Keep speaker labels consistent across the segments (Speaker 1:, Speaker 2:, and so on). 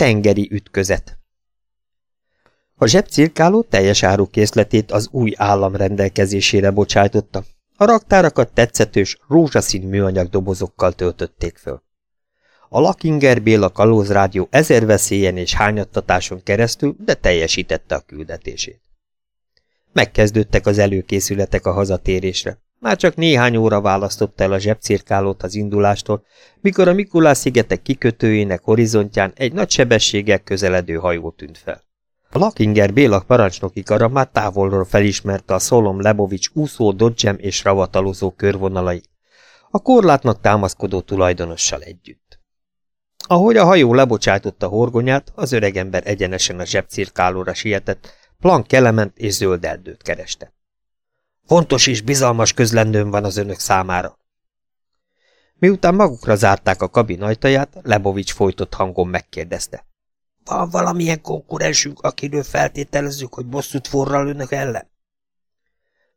Speaker 1: tengeri ütközet A zsebcirkáló teljes árukészletét az új állam rendelkezésére bocsájtotta. A raktárakat tetszetős, rózsaszín műanyag dobozokkal töltötték föl. A Lakinger Béla kalózrádió ezer veszélyen és hányattatáson keresztül, de teljesítette a küldetését. Megkezdődtek az előkészületek a hazatérésre. Már csak néhány óra választotta el a zsebcirkálót az indulástól, mikor a Mikulás szigetek kikötőjének horizontján egy nagy sebességgel közeledő hajó tűnt fel. A Lakinger Béla parancsnoki kara már távolról felismerte a Szolom Lebovics úszó, dodgem és ravatalozó körvonalai, a korlátnak támaszkodó tulajdonossal együtt. Ahogy a hajó lebocsájtotta horgonyát, az öregember egyenesen a zsebcirkálóra sietett, plank kelement és zöld erdőt kereste. Fontos és bizalmas közlendőm van az önök számára. Miután magukra zárták a kabin ajtaját, Lebovics folytott hangon megkérdezte. Van valamilyen konkurensünk, akiről feltételezzük, hogy bosszút forral önök ellen?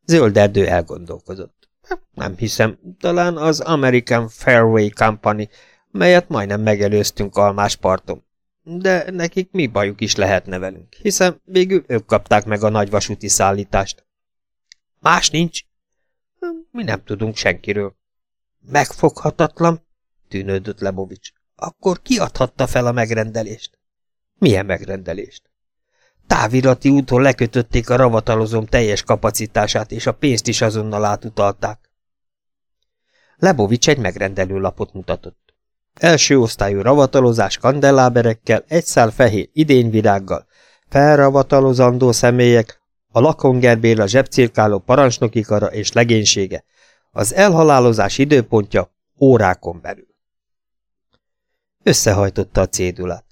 Speaker 1: Zöld erdő elgondolkozott. Nem hiszem, talán az American Fairway Company, melyet majdnem megelőztünk Almás parton. De nekik mi bajuk is lehetne velünk, hiszen végül ők kapták meg a nagyvasúti szállítást. Más nincs? Mi nem tudunk senkiről. Megfoghatatlan? tűnődött Lebovics. Akkor ki adhatta fel a megrendelést? Milyen megrendelést? Távirati úton lekötötték a ravatalozom teljes kapacitását, és a pénzt is azonnal átutalták. Lebovics egy megrendelő lapot mutatott. Első osztályú ravatalozás kandelláberekkel, egy szál fehér idényvirággal, felravatalozandó személyek, a Lakonger Béla zsebcirkáló parancsnoki kara és legénysége, az elhalálozás időpontja órákon belül. Összehajtotta a cédulát.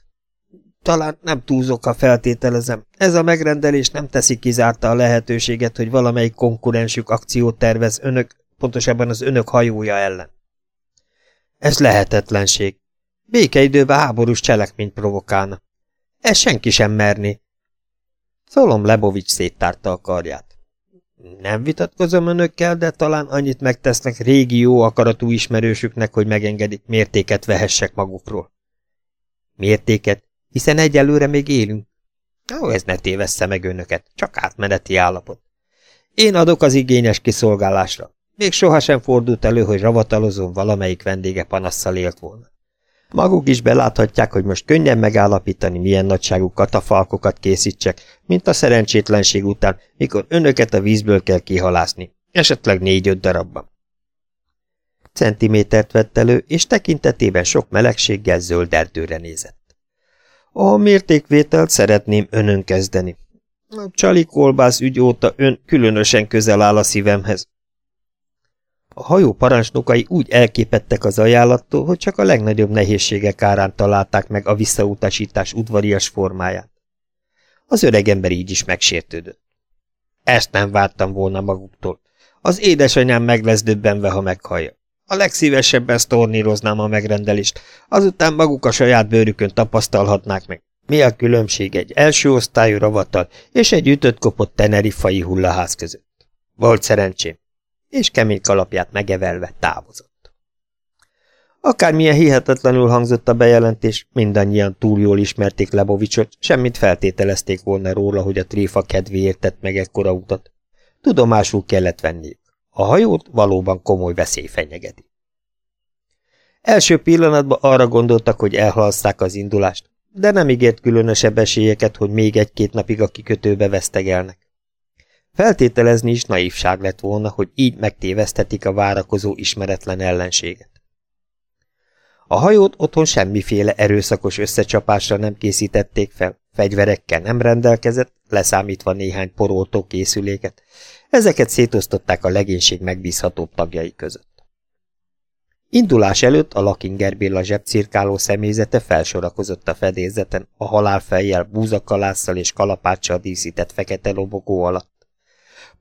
Speaker 1: Talán nem túlzok, ha feltételezem. Ez a megrendelés nem teszi kizárta a lehetőséget, hogy valamelyik konkurensük akciót tervez önök, pontosabban az önök hajója ellen. Ez lehetetlenség. Békeidőben háborús cselekményt provokálna. Ez senki sem merné. Szolom Lebovics széttárta a karját. Nem vitatkozom önökkel, de talán annyit megtesznek régi jó akaratú ismerősüknek, hogy megengedik, mértéket vehessek magukról. Mértéket? Hiszen egyelőre még élünk. Ó, ez ne tévessze meg önöket, csak átmeneti állapot. Én adok az igényes kiszolgálásra. Még sohasem fordult elő, hogy ravatalozom valamelyik vendége panasszal élt volna. Maguk is beláthatják, hogy most könnyen megállapítani, milyen nagyságú katafalkokat készítsek, mint a szerencsétlenség után, mikor önöket a vízből kell kihalászni, esetleg négy-öt darabban. Centimétert vett elő, és tekintetében sok melegséggel zöld erdőre nézett. A mértékvételt szeretném önön kezdeni. A csali kolbász ügy óta ön különösen közel áll a szívemhez. A hajó parancsnokai úgy elképettek az ajánlattól, hogy csak a legnagyobb nehézségek árán találták meg a visszautasítás udvarias formáját. Az öregember így is megsértődött. Ezt nem vártam volna maguktól. Az édesanyám meg lesz döbbenve, ha meghallja. A legszívesebben sztorníroznám a megrendelést, azután maguk a saját bőrükön tapasztalhatnák meg. Mi a különbség egy első osztályú ravatal és egy ütött kopott tenerifai hullaház között? Volt szerencsém, és kemény kalapját megevelve távozott. Akármilyen hihetetlenül hangzott a bejelentés, mindannyian túl jól ismerték Lebovicsot, semmit feltételezték volna róla, hogy a tréfa kedvéért tett meg ekkora utat. Tudomásul kellett venniük. A hajót valóban komoly veszély fenyegeti. Első pillanatban arra gondoltak, hogy elhalaszták az indulást, de nem ígért különösebb esélyeket, hogy még egy-két napig a kikötőbe vesztegelnek. Feltételezni is naívság lett volna, hogy így megtévesztetik a várakozó ismeretlen ellenséget. A hajót otthon semmiféle erőszakos összecsapásra nem készítették fel, fegyverekkel nem rendelkezett, leszámítva néhány poroltó készüléket, ezeket szétosztották a legénység megbízhatóbb tagjai között. Indulás előtt a Lakinger Béla zsebcirkáló személyzete felsorakozott a fedélzeten, a halálfejjel, búzakalásszal és kalapáccsal díszített fekete lobogó alatt.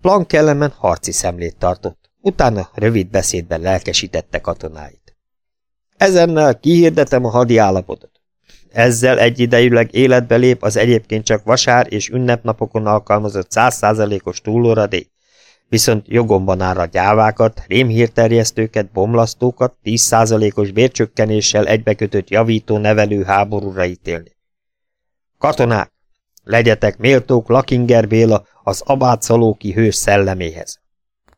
Speaker 1: Plank ellemen harci szemlét tartott, utána rövid beszédben lelkesítette katonáit. Ezennel kihirdetem a hadi állapotot. Ezzel egyidejűleg életbe lép az egyébként csak vasár és ünnepnapokon alkalmazott százszázalékos túlóradék, viszont jogomban áll a gyávákat, rémhírterjesztőket, bomlasztókat, tízszázalékos bércsökkenéssel egybekötött javító nevelő háborúra ítélni. Katonák! Legyetek méltók Lakinger Béla az abátszalóki hős szelleméhez.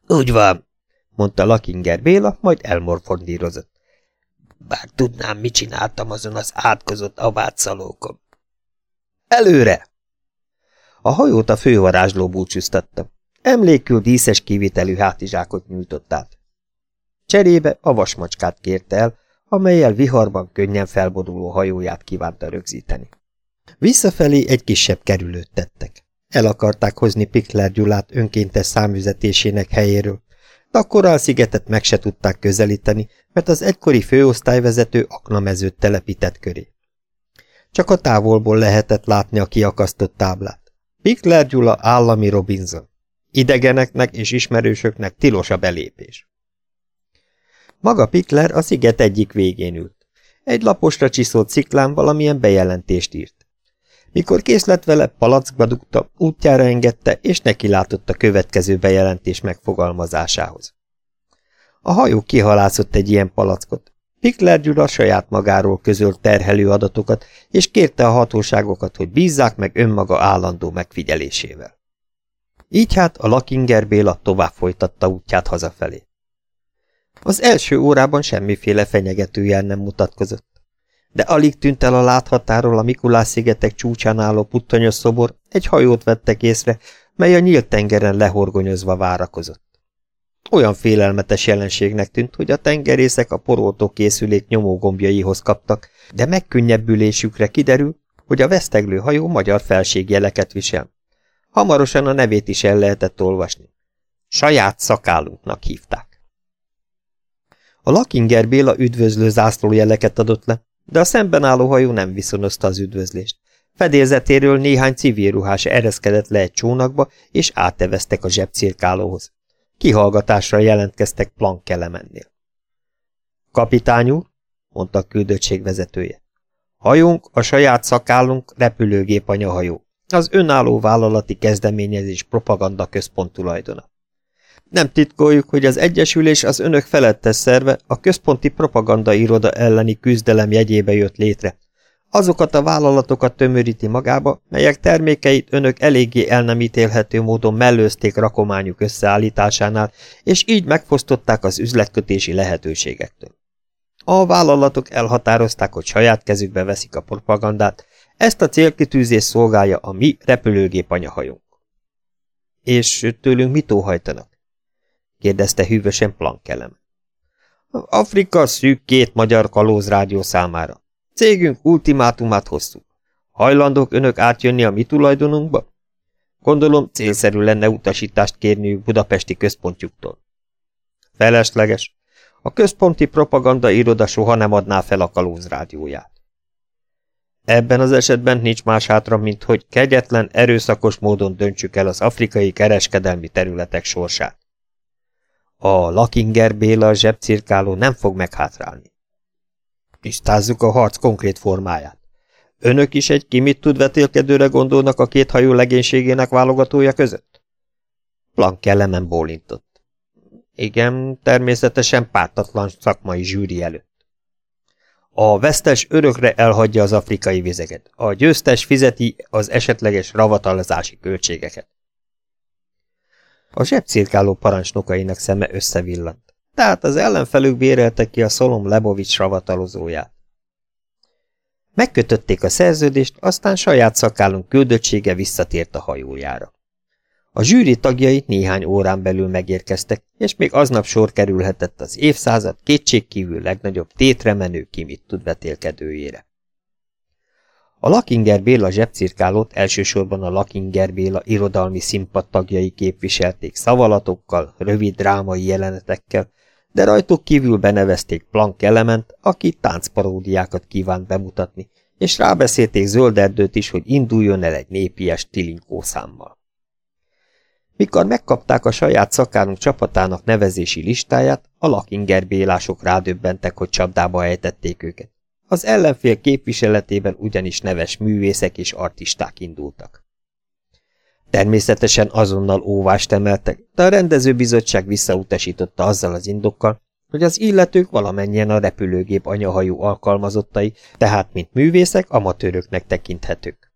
Speaker 1: Úgy van, mondta Lakinger Béla, majd elmorfondírozott. Bár tudnám, mit csináltam azon az átkozott abátszalókon. Előre! A hajót a fővarázsló búcsúztatta. Emlékül díszes kivitelű hátizsákot nyújtott át. Cserébe a vasmacskát kérte el, amelyel viharban könnyen felboduló hajóját kívánta rögzíteni. Visszafelé egy kisebb kerülőt tettek. El akarták hozni Pikler Gyulát önkéntes számüzetésének helyéről, de a korál-szigetet meg se tudták közelíteni, mert az egykori főosztályvezető aknamezőt telepített köré. Csak a távolból lehetett látni a kiakasztott táblát. Pikler Gyula állami Robinson. Idegeneknek és ismerősöknek tilos a belépés. Maga Pikler a sziget egyik végén ült. Egy laposra csiszolt sziklán valamilyen bejelentést írt. Mikor kész lett vele, palackba dugta, útjára engedte, és neki látott a következő bejelentés megfogalmazásához. A hajó kihalászott egy ilyen palackot. Pikler Gyula saját magáról közölt terhelő adatokat, és kérte a hatóságokat, hogy bízzák meg önmaga állandó megfigyelésével. Így hát a Lakinger Béla tovább folytatta útját hazafelé. Az első órában semmiféle fenyegető jel nem mutatkozott de alig tűnt el a láthatáról a Mikulás-szigetek csúcsán álló puttanyos szobor, egy hajót vettek észre, mely a nyílt tengeren lehorgonyozva várakozott. Olyan félelmetes jelenségnek tűnt, hogy a tengerészek a poroltó készülék nyomógombjaihoz kaptak, de megkönnyebbülésükre kiderül, hogy a veszteglő hajó magyar felségjeleket visel. Hamarosan a nevét is el lehetett olvasni. Saját szakálunknak hívták. A Lakinger Béla üdvözlő zászlójeleket adott le, de a szemben álló hajó nem viszonozta az üdvözlést. Fedélzetéről néhány civil ruhás ereszkedett le egy csónakba, és áteveztek a zsebcirkálóhoz. Kihallgatásra jelentkeztek Plank kelemennél. Kapitány úr, mondta a küldöttség vezetője. Hajónk, a saját szakállunk repülőgép anyahajó. Az önálló vállalati kezdeményezés propaganda központ tulajdona. Nem titkoljuk, hogy az Egyesülés az önök felettes szerve a központi propaganda iroda elleni küzdelem jegyébe jött létre. Azokat a vállalatokat tömöríti magába, melyek termékeit önök eléggé el nem ítélhető módon mellőzték rakományuk összeállításánál, és így megfosztották az üzletkötési lehetőségektől. A vállalatok elhatározták, hogy saját kezükbe veszik a propagandát, ezt a célkitűzés szolgálja a mi repülőgép anyahajunk. És tőlünk mit óhajtanak? Kérdezte hűvösen Plankelem. Afrika szűk két magyar kalózrádió számára. Cégünk ultimátumát hoztuk. Hajlandók önök átjönni a mi tulajdonunkba? Gondolom célszerű lenne utasítást kérniük budapesti központjuktól. Felesleges. A központi propaganda iroda soha nem adná fel a kalózrádióját. Ebben az esetben nincs más hátra, mint hogy kegyetlen, erőszakos módon döntsük el az afrikai kereskedelmi területek sorsát. A Lakinger Béla zsebcirkáló nem fog meghátrálni. Tisztázzuk a harc konkrét formáját. Önök is egy kimit tud vetélkedőre gondolnak a két hajó legénységének válogatója között? Plank kellemen bólintott. Igen, természetesen pártatlan szakmai zsűri előtt. A vesztes örökre elhagyja az afrikai vizeket, a győztes fizeti az esetleges ravatalazási költségeket. A zsebcirkáló parancsnokainak szeme összevillant. Tehát az ellenfelük bérelte ki a Szolom Lebovics ravatalozóját. Megkötötték a szerződést, aztán saját szakálunk küldöttsége visszatért a hajójára. A zsűri tagjai néhány órán belül megérkeztek, és még aznap sor kerülhetett az évszázad kétségkívül legnagyobb tétremenő kimit tud vetélkedőjére. A Lakinger Béla zsebcirkálót elsősorban a Lakinger Béla irodalmi színpad tagjai képviselték szavalatokkal, rövid drámai jelenetekkel, de rajtuk kívül benevezték Plank Element, aki táncparódiákat kívánt bemutatni, és rábeszélték Zölderdőt is, hogy induljon el egy népies tilinkó számmal. Mikor megkapták a saját szakánunk csapatának nevezési listáját, a Lakinger Bélások rádöbbentek, hogy csapdába ejtették őket. Az ellenfél képviseletében ugyanis neves művészek és artisták indultak. Természetesen azonnal óvást emeltek, de a rendezőbizottság visszautasította azzal az indokkal, hogy az illetők valamennyien a repülőgép anyahajó alkalmazottai, tehát mint művészek amatőröknek tekinthetők.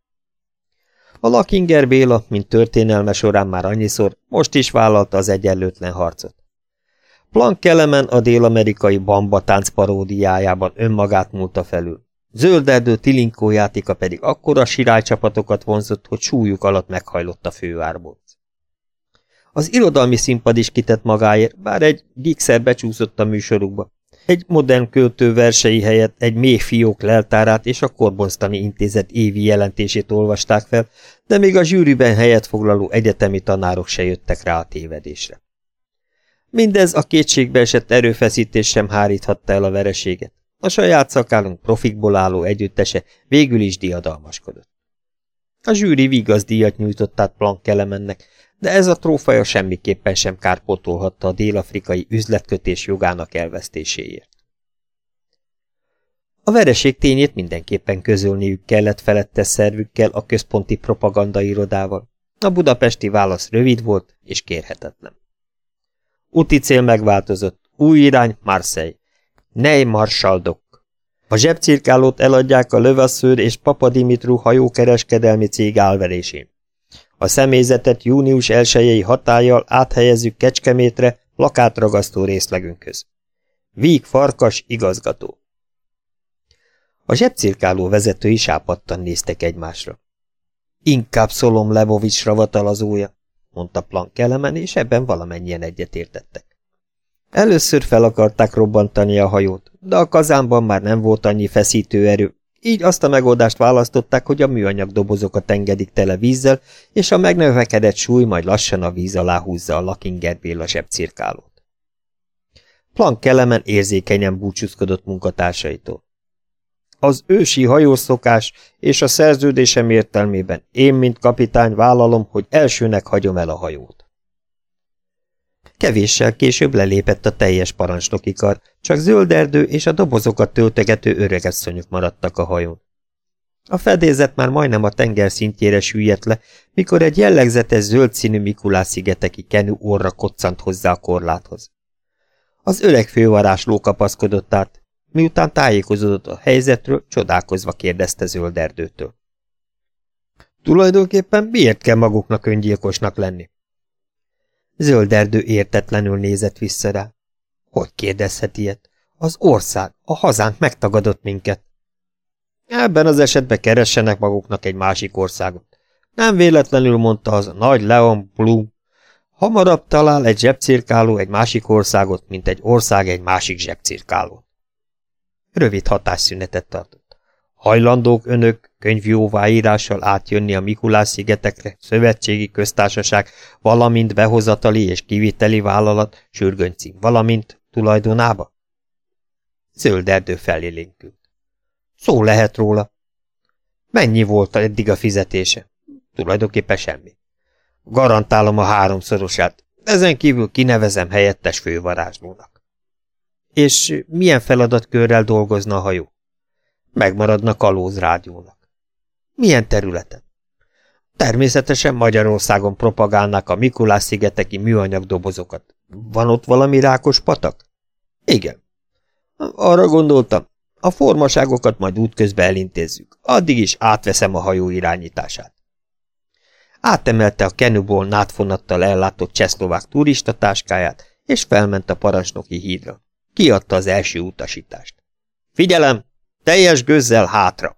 Speaker 1: A Lakinger Béla, mint történelme során már annyiszor, most is vállalta az egyenlőtlen harcot. Plank Kelemen a dél-amerikai bamba tánc paródiájában önmagát múlta felül. Zölderdő Tilinkó játéka pedig akkora sirálycsapatokat vonzott, hogy súlyuk alatt meghajlott a főárból. Az irodalmi színpad is kitett magáért, bár egy gigszer becsúszott a műsorukba. Egy modern költő versei helyett egy mély fiók leltárát és a Korbonsztani Intézet évi jelentését olvasták fel, de még a zsűriben helyet foglaló egyetemi tanárok se jöttek rá a tévedésre. Mindez a kétségbe esett erőfeszítés sem háríthatta el a vereséget. A saját szakálunk profikból álló együttese végül is diadalmaskodott. A zsűri díjat nyújtott át Planck Kelemennek, de ez a trófaja semmiképpen sem kárpótolhatta a dél-afrikai üzletkötés jogának elvesztéséért. A vereség tényét mindenképpen közölniük kellett felette szervükkel a központi propagandairodával. A budapesti válasz rövid volt és kérhetetlen. Úti cél megváltozott, új irány Marseille. Nej Marsaldok. A zsebcirkálót eladják a Lövasszőr és Papadimitru hajókereskedelmi cég álverésén. A személyzetet június 1 hatállyal áthelyezzük Kecskemétre lakátragasztó részlegünkhöz. Víg Farkas igazgató. A zsebcirkáló vezetői sápadtan néztek egymásra. Inkább Szolom Levovics ravatalazója, mondta Plank elemen, és ebben valamennyien egyetértettek. Először fel akarták robbantani a hajót, de a kazánban már nem volt annyi feszítő erő, így azt a megoldást választották, hogy a műanyag dobozokat engedik tele vízzel, és a megnövekedett súly majd lassan a víz alá húzza a Lakinger Béla zsebcirkálót. Plank Kelemen érzékenyen búcsúzkodott munkatársaitól. Az ősi hajószokás és a szerződésem értelmében én, mint kapitány vállalom, hogy elsőnek hagyom el a hajót. Kevéssel később lelépett a teljes parancsnoki kar, csak zöld erdő és a dobozokat töltegető öregasszonyok maradtak a hajón. A fedélzet már majdnem a tenger szintjére süllyedt le, mikor egy jellegzetes zöld színű Mikulás szigeteki kenü orra koccant hozzá a korláthoz. Az öreg fővarás lókapaszkodott át, miután tájékozódott a helyzetről, csodálkozva kérdezte zöld erdőtől. Tulajdonképpen miért kell maguknak öngyilkosnak lenni? Zöld erdő értetlenül nézett vissza rá. Hogy kérdezhet ilyet? Az ország, a hazánk megtagadott minket. Ebben az esetben keressenek maguknak egy másik országot. Nem véletlenül mondta az nagy Leon Blum. Hamarabb talál egy zsebcirkáló egy másik országot, mint egy ország egy másik zsebcirkálót. Rövid hatásszünetet tartott. Hajlandók önök könyvjóváírással átjönni a Mikulás-szigetekre, szövetségi köztársaság, valamint behozatali és kiviteli vállalat, sürgönycím, valamint tulajdonába? Zöld erdő felélénkült. Szó lehet róla. Mennyi volt eddig a fizetése? Tulajdonképpen semmi. Garantálom a háromszorosát, ezen kívül kinevezem helyettes fővarázslónak. És milyen feladatkörrel dolgozna a hajó? megmaradna kalóz rádiónak. Milyen területen? Természetesen Magyarországon propagálnák a Mikulás-szigeteki műanyag. Van ott valami rákos patak? Igen. Arra gondoltam, a formaságokat majd útközben elintézzük. Addig is átveszem a hajó irányítását. Átemelte a kenuból nátfonattal ellátott csehszlovák turista táskáját, és felment a parancsnoki hídra. Kiadta az első utasítást. Figyelem! Teljes gőzzel hátra!